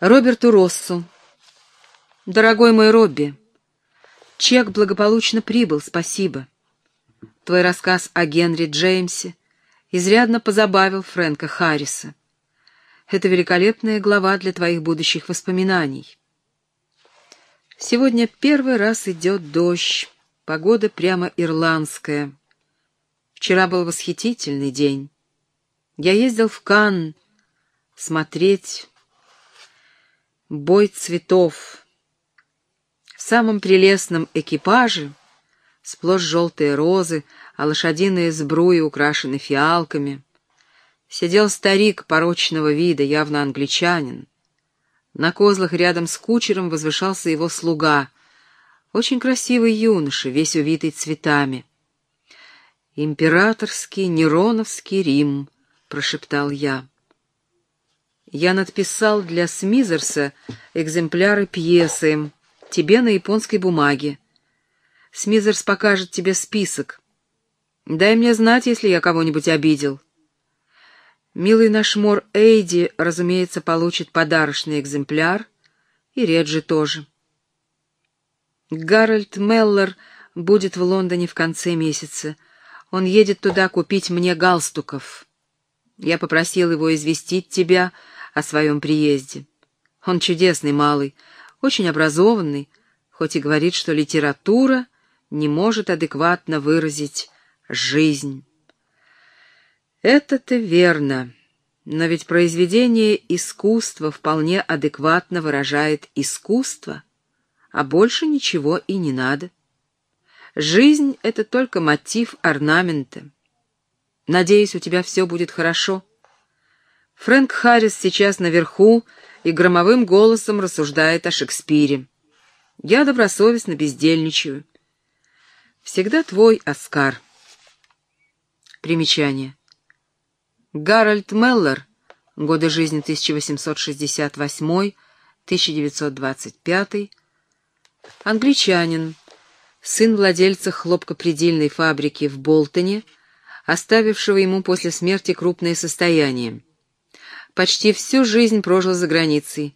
Роберту Россу. Дорогой мой Робби, чек благополучно прибыл, спасибо. Твой рассказ о Генри Джеймсе изрядно позабавил Фрэнка Харриса. Это великолепная глава для твоих будущих воспоминаний. Сегодня первый раз идет дождь, погода прямо ирландская. Вчера был восхитительный день. Я ездил в Канн смотреть бой цветов. В самом прелестном экипаже сплошь желтые розы, а лошадиные сбруи украшены фиалками. Сидел старик порочного вида, явно англичанин. На козлах рядом с кучером возвышался его слуга, очень красивый юноша, весь увитый цветами. «Императорский Нероновский Рим», — прошептал я. Я надписал для Смизерса экземпляры пьесы, тебе на японской бумаге. Смизерс покажет тебе список. Дай мне знать, если я кого-нибудь обидел. Милый наш Мор Эйди, разумеется, получит подарочный экземпляр, и Реджи тоже. Гарольд Меллер будет в Лондоне в конце месяца. Он едет туда купить мне галстуков. Я попросил его известить тебя о своем приезде. Он чудесный малый, очень образованный, хоть и говорит, что литература не может адекватно выразить жизнь. Это-то верно, но ведь произведение искусства вполне адекватно выражает искусство, а больше ничего и не надо. Жизнь — это только мотив орнамента. Надеюсь, у тебя все будет хорошо. Фрэнк Харрис сейчас наверху и громовым голосом рассуждает о Шекспире. Я добросовестно бездельничаю. Всегда твой Оскар. Примечание. Гарольд Меллер, годы жизни 1868-1925, англичанин, сын владельца хлопкопредельной фабрики в Болтоне, оставившего ему после смерти крупное состояние почти всю жизнь прожил за границей,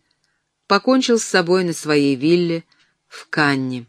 покончил с собой на своей вилле в Канне.